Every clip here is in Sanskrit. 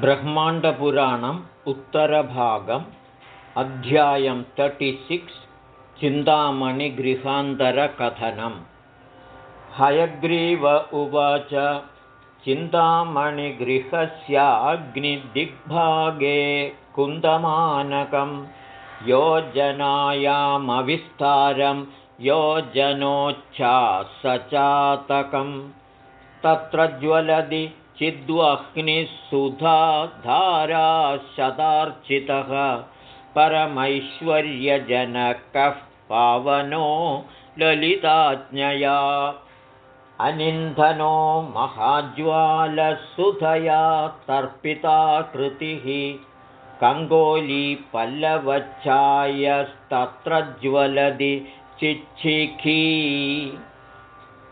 ब्रह्माण्डपुराणम् उत्तरभागम् अध्यायं तर्टिसिक्स् चिन्तामणिगृहान्तरकथनम्। हयग्रीव उवाच चिन्तामणिगृहस्याग्निदिग्भागे कुन्दमानकं योजनायामविस्तारं योजनोच्छासचातकं तत्र ज्वलति चिद्वह्निः परमैश्वर्यजनकः पावनो ललिताज्ञया। अनिन्धनो महाज्वालसुधया तर्पिता कृतिः। कङ्गोलीपल्लवच्छायस्तत्र ज्वलति चिच्छिखी।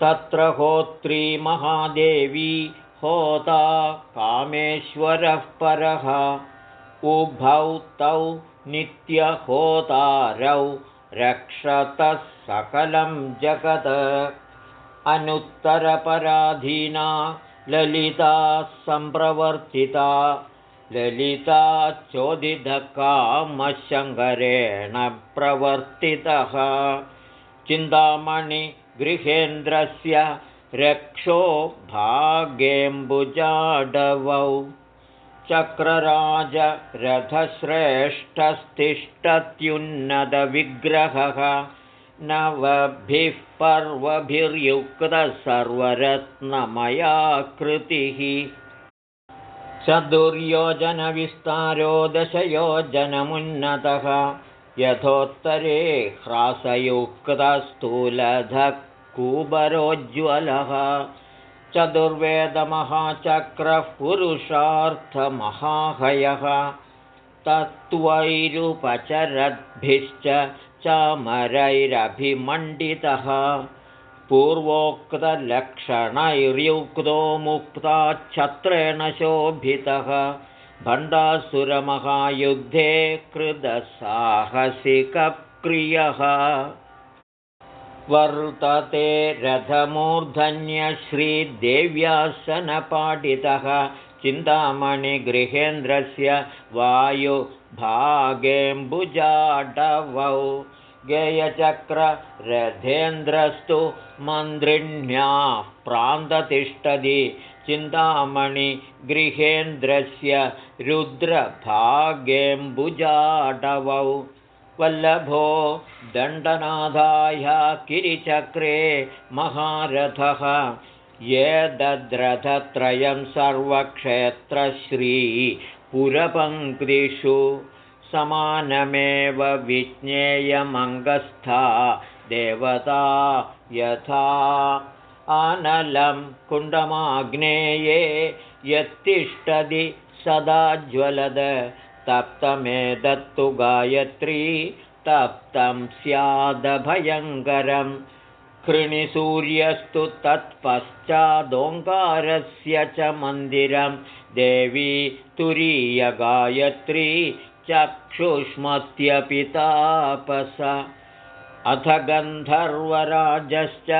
तत्र होत्री महादेवी होता कामेश्वरः परः उभौ तौ नित्यहोतारौ रक्षतः सकलं जगत्। अनुत्तरपराधीना ललिता सम्प्रवर्तिता ललिता चोदितकामशङ्करेण प्रवर्तितः। चिन्तामणिगृहेन्द्रस्य रक्षो भागेऽम्बुजाडवौ चक्रराजरथश्रेष्ठस्तिष्ठत्युन्नतविग्रहः नवभिः पर्वभिर्युक्तः सर्वरत्नमयाकृतिः। चतुर्योजनविस्तारो दशयोजनमुन्नतः यथोत्तरे ह्रासयुक्तस्थूलधः कूबरोज्ज्वलः। चतुर्वेदमहाचक्रः पुरुषार्थमहाहयः तत्त्वैरुपचरद्भिश्च चामरैरभिमण्डितः। पूर्वोक्तलक्षणैर्युक्तो मुक्ताच्छत्रेण शोभितः। भण्डासुरमहायुद्धे कृतसाहसिकप्रियः वर्तते रथमूर्धन्यश्रीदेव्यासनपाठितः चिन्तामणिगृहेन्द्रस्य वायुभागेऽम्बुजाडवौ गेयचक्ररथेन्द्रस्तु मन्त्रिण्याः प्रान्ततिष्ठति। चिन्तामणिगृहेन्द्रस्य रुद्रभागेऽम्बुजाडवौ वल्लभो दण्डनाथाय किरिचक्रे महारथः ये दद्रथत्रयं सर्वक्षेत्रश्रीपुरपङ्क्तिषु समानमेव विज्ञेयमङ्गस्था देवता यथा आनलं कुण्डमाग्नेये यत्तिष्ठति सदा ज्वलद तप्तमेदत्तु गायत्री तप्तं स्यादभयङ्करं कृणिसूर्यस्तु तत्पश्चादोङ्कारस्य च मन्दिरं देवी तुरीयगायत्री चक्षुष्मत्यपितापस। अथ गन्धर्वराजश्च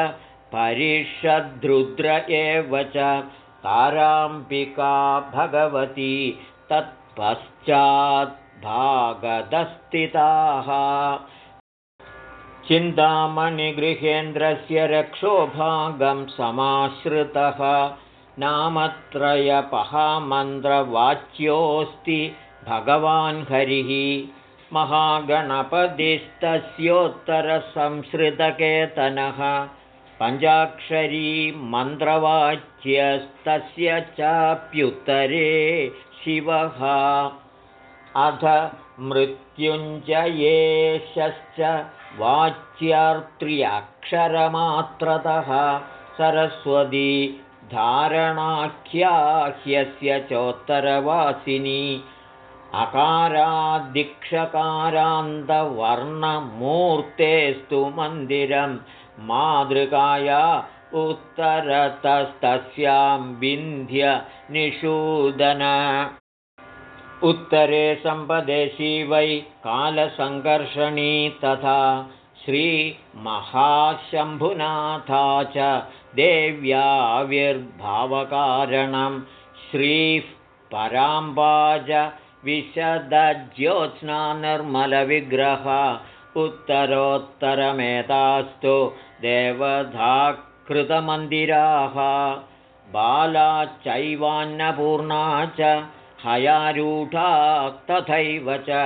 परिषद्रुद्र एव च। ताराम्बिका भगवती तत् पश्चाद्भागदस्थिताः। चिन्तामणिगृहेन्द्रस्य रक्षोभागं समाश्रितः। नामत्रयपहामन्त्रवाच्योऽस्ति भगवान् हरिः। महागणपतिस्तस्योत्तरसंसृतकेतनः पञ्चाक्षरी मन्त्रवाच्यस्तस्य चाप्युत्तरे शिवः अथ मृत्युञ्जयेशश्च वाच्यार्त्र्यक्षरमात्रतः सरस्वती धारणाख्याह्यस्य चोत्तरवासिनी अकारादिक्षकारान्तवर्णमूर्तेस्तु मन्दिरं मातृकाया उत्तरतस्तस्यां विन्ध्य निषूदन उत्तरे सम्पदेशी वै कालसङ्कर्षणी तथा श्रीमहाशम्भुनाथा च देव्याविर्भावकारणं श्रीः पराम्बाज विशदज्योत्स्ना निर्मलविग्रह उत्तरोत्तरमेतास्तु देवधाकृतमन्दिराः बाला चैवान्नपूर्णा च हयारूढा तथैव च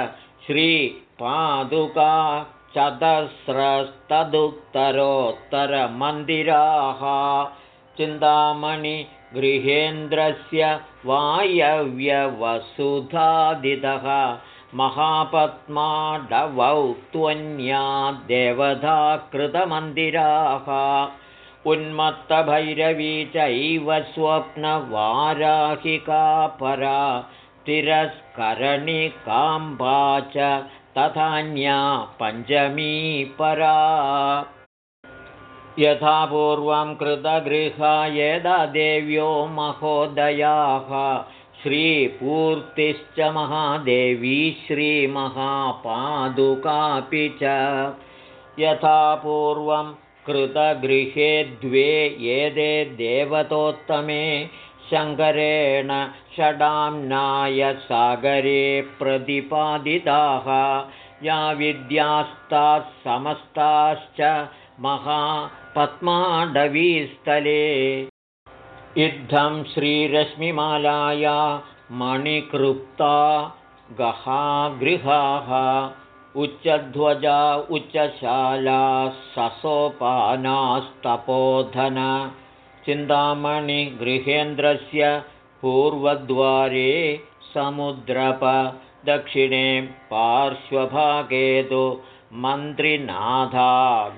श्रीपादुका चतस्रस्तदुत्तरोत्तरमन्दिराः चिन्तामणिगृहेन्द्रस्य वायव्यवसुधादितः महापद्माडवौ त्वन्या देवताकृतमन्दिराः उन्मत्तभैरवी चैव स्वप्नवाराहिका परा तिरस्करणिकाम्बा च तथान्या पञ्चमी परा। यथा पूर्वं कृतगृहा यदा देव्यो महोदयाः श्रीपूर्तिश्च महादेवी श्रीमहापादुकापि च। यथा पूर्वं कृतगृहे द्वे एते देवतोत्तमे शङ्करेण षडाम्नाय सागरे प्रतिपादिताः। या विद्यास्ताः समस्ताश्च महापद्माडवीस्थले। इत्थं श्रीरश्मिमालाया मणिकृप्ता गहागृहाः उच्चध्वजा उच्चशाला ससोपानास्तपोधन चिन्तामणिगृहेन्द्रस्य पूर्वद्वारे समुद्रप दक्षिणे पार्श्वभागे तु मन्त्रिनाथा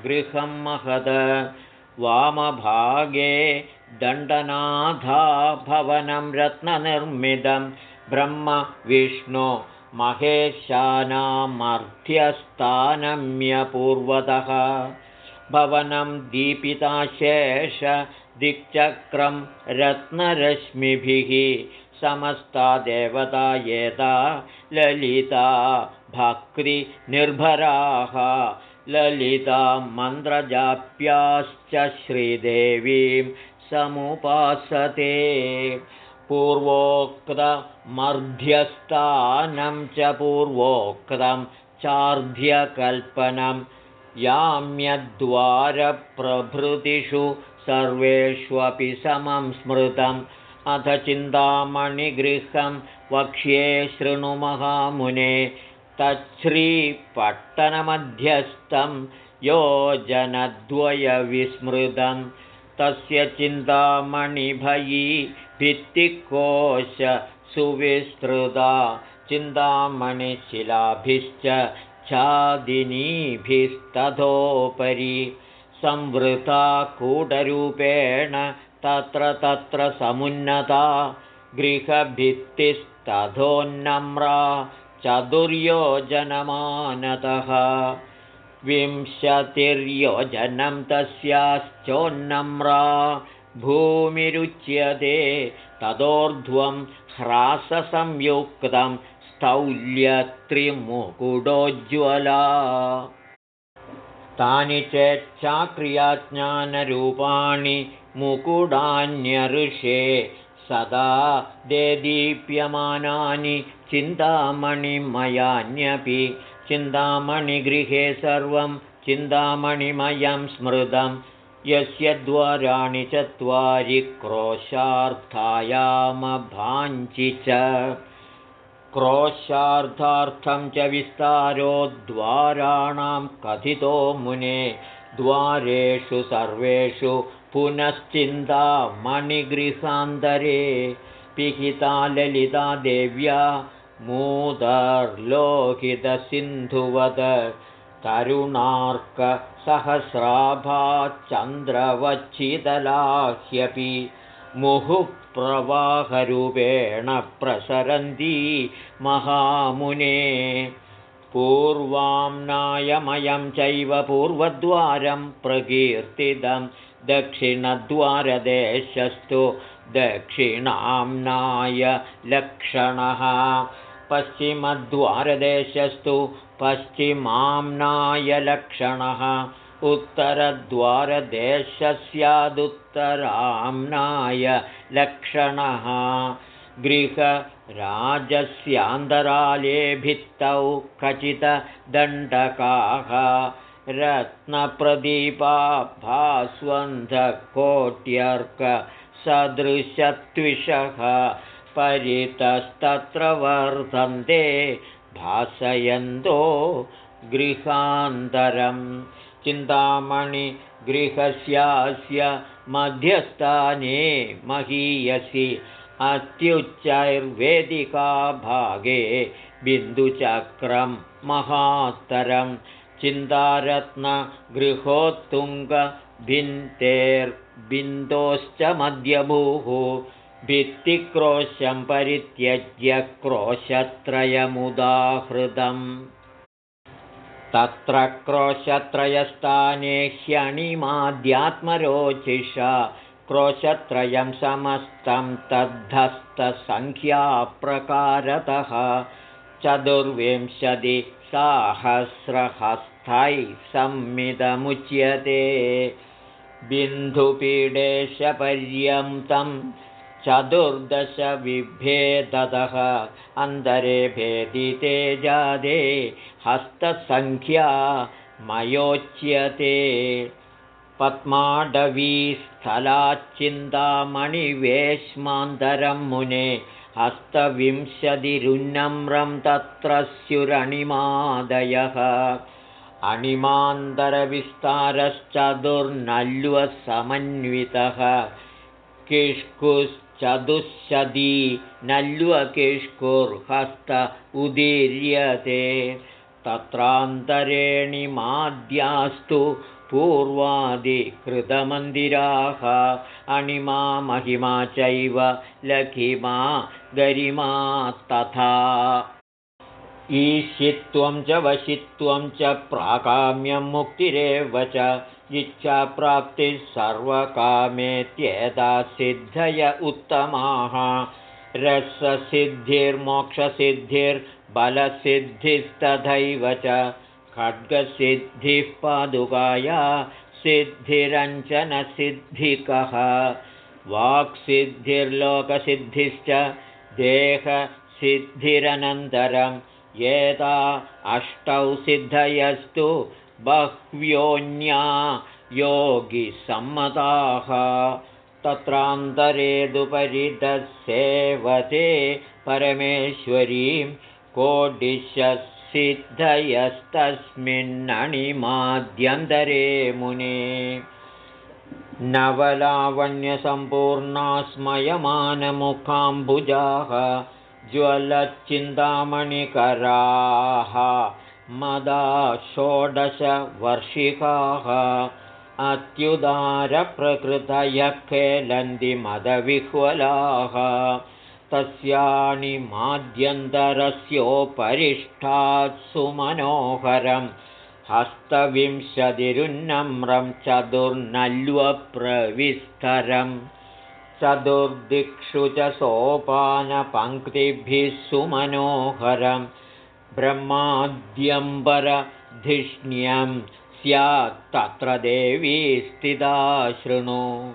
गृहं महद वामभागे दण्डनाथा भवनं रत्ननिर्मितं ब्रह्मविष्णु महेशानामर्थ्यस्थानम्यपूर्वतः भवनं दीपिताशेष दिक्चक्रं रत्नरश्मिभिः समस्ता देवता येता ललिता भक्तिनिर्भराः ललिता मन्त्रजाप्याश्च श्रीदेवीं समुपासते पूर्वोक्तमर्ध्यस्थानं च पूर्वोक्तं चार्ध्यकल्पनं याम्यद्वारप्रभृतिषु सर्वेष्वपि समं स्मृतम् अथ चिन्तामणिगृहं वक्ष्ये शृणुमहामुने तच्छ्रीपट्टनमध्यस्थं योजनद्वयविस्मृतं तस्य चिन्तामणिभयी भित्तिकोश सुविस्तृता चिन्तामणिशिलाभिश्च छादिनीभिस्तथोपरि संवृता कूटरूपेण तत्र तत्र समुन्नता गृहभित्तिस्तथोन्नम्रा चतुर्योजनमानतः विंशतिर्योजनं तस्याश्चोन्नम्रा भूमिरुच्यते तदोर्ध्वं ह्राससंयुक्तं स्थौल्यत्रिमुकुटोज्ज्वला तानि चेच्छाक्रियाज्ञानरूपाणि मुकुडान्यऋषे सदा देदीप्यमानानि चिन्तामणिमयान्यपि चिन्तामणिगृहे सर्वं चिन्तामणिमयं स्मृतं यस्य द्वाराणि चत्वारि क्रोशार्थायामभाञ्चि च। क्रोशार्थार्थं च विस्तारो द्वाराणां कथितो मुने। द्वारेषु सर्वेषु पुनश्चिन्ता मणिगृहान्तरे। पिहिता ललिता देव्या मूदर्लोहितसिन्धुवद तरुणार्कसहस्राभा चन्द्रवच्छितला ह्यपि मुहुप्रवाहरूपेण प्रसरन्ती महामुने। पूर्वाम्नायमयं चैव पूर्वद्वारं प्रकीर्तितं दक्षिणद्वारदेशस्तु दक्षिणाम्नाय लक्षणः पश्चिमद्वारदेशस्तु पश्चिमाम्नायलक्षणः उत्तरद्वारदेशस्यादुत्तराम्नाय लक्षणः। गृहराजस्यान्तराले भित्तौ खचितदण्डकाः। रत्नप्रदीपा भास्वन्धकोट्यर्कसदृशत्विषः परितस्तत्र वर्धन्ते भासयन्तो गृहान्तरं चिन्तामणिगृहस्यास्य मध्यस्थाने महीयसि। अत्युच्चैर्वेदिका भागे बिन्दुचक्रं महात्तरं चिन्तारत्नगृहोत्तुङ्गभिन्तेर्बिन्दोश्च मध्यभूः भित्तिक्रोशं परित्यज्य क्रोशत्रयमुदाहृतम्। तत्र क्रोशत्रयस्थाने ह्यणिमाध्यात्मरोचिषा क्रोशत्रयं समस्तं तद्धस्तसङ्ख्याप्रकारतः चतुर्विंशतिसाहस्रहस्तैः संमिदमुच्यते बिन्दुपीडेशपर्यन्तं चतुर्दशविभेदतः अन्तरे भेदिते जादे हस्तसङ्ख्या मयोच्यते। पद्माडवीस्थलाच्चिन्तामणिवेश्मान्तरं मुने हस्तविंशतिरुन्नम्रं तत्र स्युरणिमादयः अणिमान्तरविस्तारश्चतुर्नल्वसमन्वितः किष्कुश्चतुःशदी नल्वकिष्कुर्हस्त उदीर्यते। तत्रान्तरेणिमाद्यास्तु पूर्वादिकृतमन्दिराः। अणिमा महिमा चैव लघिमा गरिमा तथा। ईशित्वं च वशित्वं च प्राकाम्यं मुक्तिरेव च इच्छाप्राप्तिः सर्वकामेत्येता सिद्धय उत्तमाः। रससिद्धिर्मोक्षसिद्धिर्बलसिद्धिस्तथैव च खड्गसिद्धिः पादुकाया सिद्धिरञ्चनसिद्धिकः वाक्सिद्धिर्लोकसिद्धिश्च देहसिद्धिरनन्तरं एता अष्टौ सिद्धयस्तु बह्व्योन्या योगिसम्मताः तत्रान्तरेदुपरितसेवते परमेश्वरीं कोडिशसिद्धयस्तस्मिन्नणिमाद्यन्तरे मुने। नवलावण्यसम्पूर्णा स्मयमानमुखाम्बुजाः ज्वलच्चिन्तामणिकराः मदा षोडशवर्षिकाः अत्युदारप्रकृतयः खेलन्तिमदविह्वलाः तस्यानि माद्यन्तरस्योपरिष्ठात् सुमनोहरं हस्तविंशतिरुन्नम्रं चतुर्नल्वप्रविस्तरं। चतुर्दिक्षु च सोपानपङ्क्तिभिः सुमनोहरं ब्रह्माद्यम्बरधिष्ण्यं स्यात्तत्र देवी स्थिता शृणु।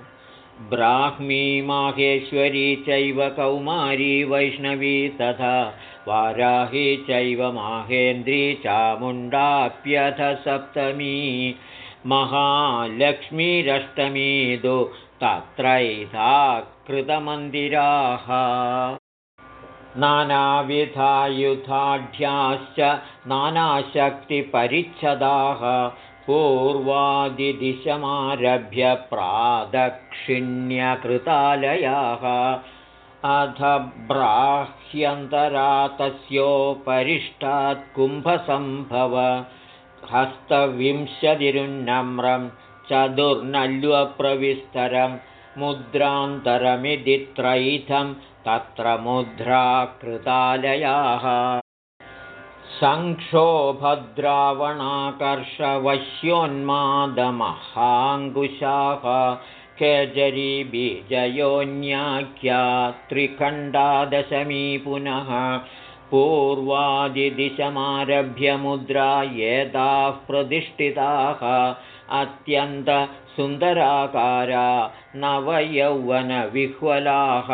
ब्राह्मी माहेश्वरी चैव कौमारी वैष्णवी तथा वाराही चैव माहेन्द्री चामुण्डाप्यथ सप्तमी। महालक्ष्मीरष्टमीदु तत्रैधा कृतमन्दिराः नानाविधायुधाढ्याश्च नानाशक्तिपरिच्छदाः पूर्वादिदिशमारभ्य प्रादक्षिण्यकृतालयाः। अथ ब्राह्यन्तरा तस्योपरिष्टात् कुम्भसम्भव। हस्तविंशतिरुन्नम्रं चतुर्नल्वप्रविस्तरं मुद्रान्तरमिति त्रैथं तत्र मुद्राकृतालयाः। संक्षोभद्रावणाकर्षवश्योन्मादमहाङ्कुशाः। केजरीबीजयोन्याख्या त्रिखण्डादशमी पुनः पूर्वादिदिशमारभ्य मुद्रा येदाः प्रतिष्ठिताः अत्यन्तसुन्दराकारा नवयौवनविह्वलाः।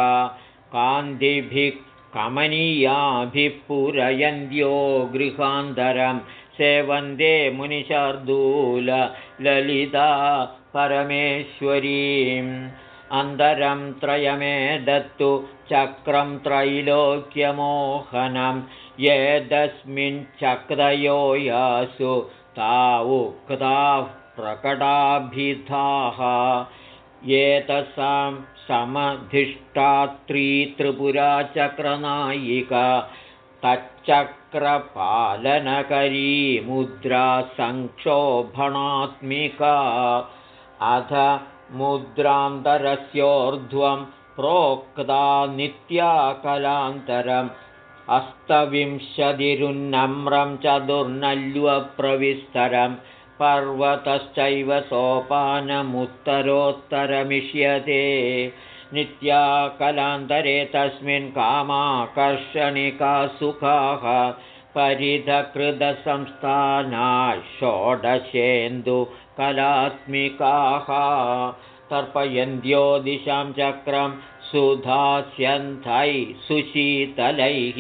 कान्तिभिः कमनीयाभिः पूरयन्त्यो गृहान्तरं सेवन्दे मुनिशार्दूल ललिता परमेश्वरीम् अन्तरं त्रयमे दत्तु चक्रं त्रैलोक्यमोहनं यदस्मिञ्चक्रयो यासु तावुक्ताः प्रकटाभिधाः। एतसां समधिष्ठात्री त्रिपुरा चक्रनायिका तच्चक्रपालनकरी मुद्रा संक्षोभणात्मिका अथ मुद्रान्तरस्योर्ध्वं प्रोक्ता नित्या कलान्तरम् अस्तविंशतिरुन्नम्रं चतुर्नल्वप्रविस्तरं पर्वतश्चैव सोपानमुत्तरोत्तरमिष्यते। नित्या कलान्तरे तस्मिन् कामाकर्षणिका सुखाः परिधकृतसंस्थाना षोडशेन्दुकलात्मिकाः। तर्पयन्त्यो दिशां चक्रं सुधास्यन्थैः सुशीतलैः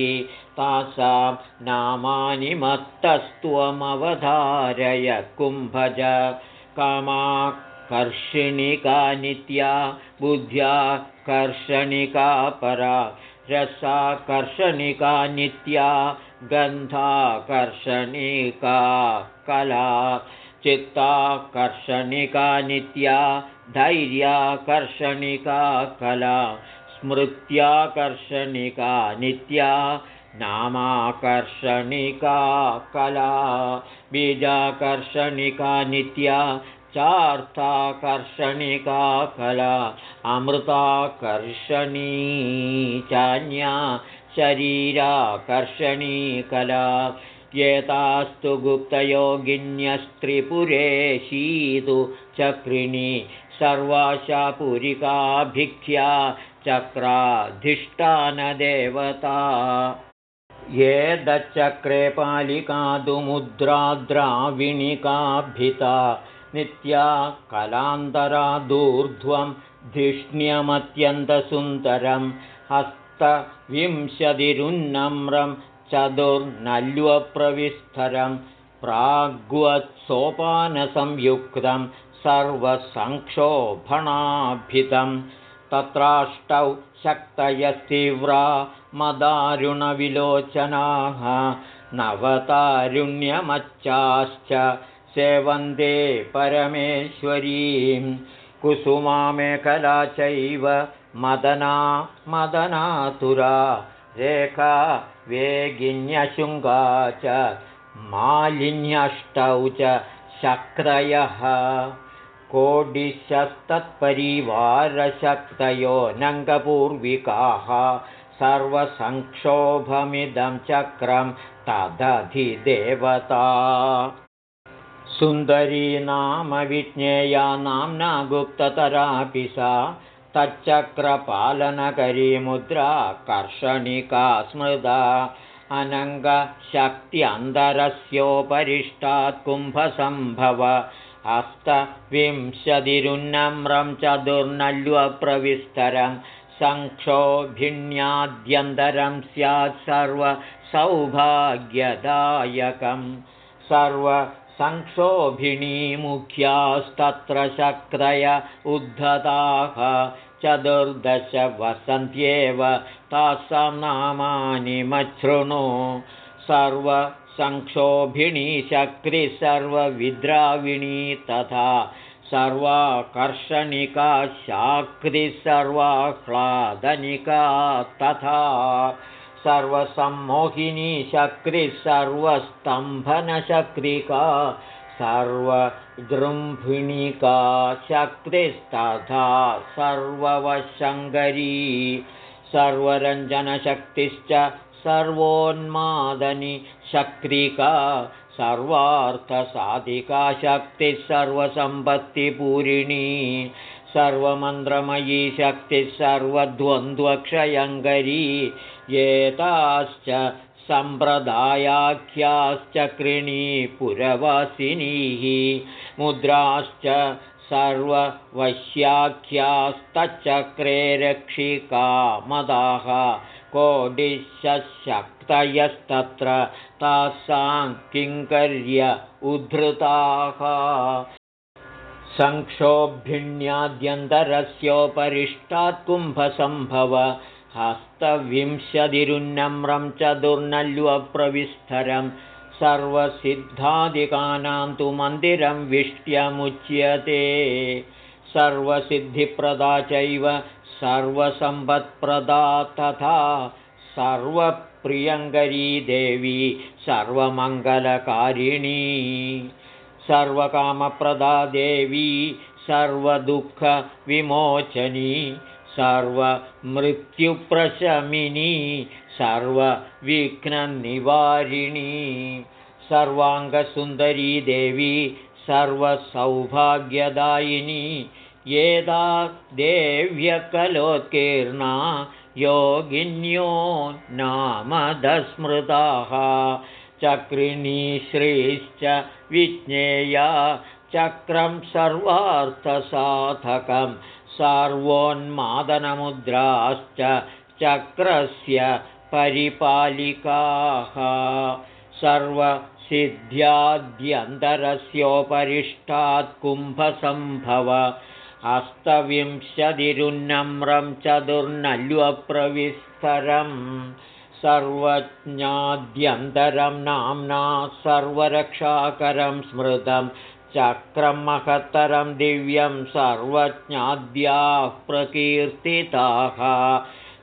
तासां नामानि मत्तस्त्वमवधारय कुम्भज। कामाकर्षिणिका नित्या बुद्ध्या कर्षणिका परा रसाकर्षणिका नित्या गन्धाकर्षणिका कला चित्ताकर्षणिका नित्या धैर्याकर्षणिका कला स्मृत्याकर्षणिका नित्या नामाकर्षणिका कला बीजाकर्षणिका नित्या चार्थाकर्षणिका कला अमृताकर्षणी चान्या शरीराकर्षणी कला एतास्तु गुप्तयोगिन्यस्त्रिपुरेशीतु चक्रिणी सर्वाशापुरिकाभिख्या चक्राधिष्ठानदेवता ये पालिकादुमुद्राद्राविणिकाभिता। नित्या कलान्तरादूर्ध्वं धिष्ण्यमत्यन्तसुन्दरं हस्तविंशतिरुन्नम्रं चतुर्नल्वप्रविस्तरं प्राग्वत्सोपानसंयुक्तं सर्वसंक्षोभणाभितं तत्राष्टौ शक्तयस्तीव्रा मदारुणविलोचनाः नवतारुण्यमच्चाश्च सेवन्दे परमेश्वरीं। कुसुमामेखला चैव मदना मदनातुरा रेखा वेगिन्यशृङ्गा च मालिन्यष्टौ च शक्रयः। कोडिशस्तत्परिवारशक्तयो नङ्गपूर्विकाः सर्वसंक्षोभमिदं चक्रं तदधिदेवता। सुन्दरी नाम विज्ञेया नाम्ना गुप्ततरापि सा तच्चक्रपालनकरी मुद्रा कर्षणिका स्मृता। अनङ्गशक्त्यन्तरस्योपरिष्टात् कुम्भसम्भव अष्टविंशतिरुन्नम्रं चतुर्नल्वप्रविस्तरं संक्षोभिण्याद्यन्तरं स्यात् सर्वसौभाग्यदायकं। सर्वसंक्षोभिणीमुख्यास्तत्र शक्रय उद्धताः चतुर्दश वसन्त्येव तासां नामानि मच्छृणु। सर्वसंक्षोभिणी शक्ति सर्वविद्राविणी तथा सर्वाकर्षणिका शाक्ति सर्वाह्लादनिका तथा सर्वसम्मोहिनी शक्ति सर्वस्तम्भनशक्रिका सर्वजृम्भिणिका शक्तिस्तथा सर्ववशङ्करी सर्वरञ्जनशक्तिश्च सर्वोन्मादनि शक्रिका सर्वार्थसाधिका शक्तिः सर्वसम्पत्तिपूरिणी सर्वमन्त्रमयी शक्तिः सर्वद्वन्द्वक्षयङ्करी एताश्च सम्प्रदायाख्याश्चक्रिणी पुरवासिनीः मुद्राश्च सर्ववश्याख्यास्तच्चक्रे रक्षिका कोडिशक्तयस्तत्र तासां किङ्कर्य उद्धृताः। संक्षोभिण्याद्यन्तरस्योपरिष्टात् कुम्भसम्भव। हस्तविंशतिरुन्नम्रं च दुर्नल्वप्रविस्तरं सर्वसिद्धादिकानां तु मन्दिरं विष्ट्यमुच्यते। सर्वसिद्धिप्रदा चैव सर्वसम्पत्प्रदा तथा सर्वप्रियङ्करी देवी सर्वमङ्गलकारिणी सर्वकामप्रदा देवी सर्वदुःखविमोचनी सर्वमृत्युप्रशमिनी सर्वविघ्ननिवारिणी सर्वाङ्गसुन्दरी देवी सर्वसौभाग्यदायिनी येदा देव्यकलोत्कीर्णा योगिन्यो नामदस्मृताः। चक्रिणीश्रीश्च विज्ञेया चक्रं सर्वार्थसाधकं। सर्वोन्मादनमुद्राश्च चक्रस्य परिपालिकाः। सर्वसिद्ध्याद्यन्तरस्योपरिष्टात् कुम्भसम्भव अष्टविंशतिरुन्नम्रं चतुर्नल्वप्रविस्तरम् सर्वज्ञाद्यन्तरं नाम्ना सर्वरक्षाकरं स्मृतं चक्रं महत्तरं दिव्यं सर्वज्ञाद्याः प्रकीर्तिताः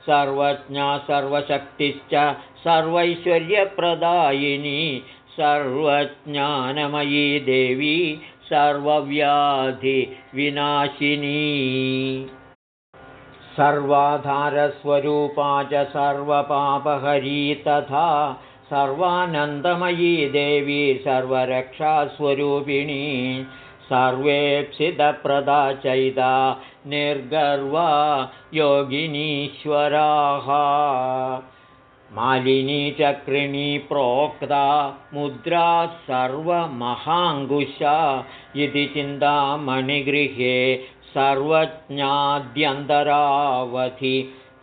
सर्वज्ञा सर्वशक्तिश्च सर्वैश्वर्यप्रदायिनी। सर्वज्ञानमयी देवी सर्वव्याधिविनाशिनी सर्वाधारस्वरूपा च सर्वपापहरी तथा सर्वानन्दमयी देवी सर्वरक्षास्वरूपिणी। सर्वेप्सितप्रदा चैदा निर्गर्वा योगिनीश्वराः मालिनी चक्रिणी प्रोक्ता मुद्रा सर्वमहाङ्कुशा इति चिन्तामणिगृहे सर्वज्ञाद्यन्तरावधि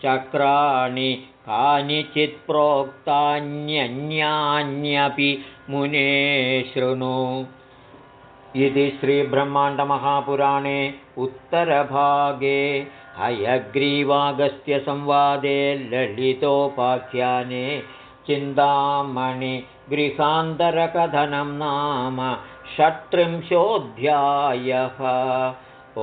चक्राणि कानिचित्प्रोक्तान्यन्यान्यपि मुने शृणु। इति श्रीब्रह्माण्डमहापुराणे उत्तरभागे हयग्रीवागस्त्यसंवादे ललितोपाख्याने चिन्तामणिगृहान्तरकथनं नाम षट्त्रिंशोऽध्यायः। ओ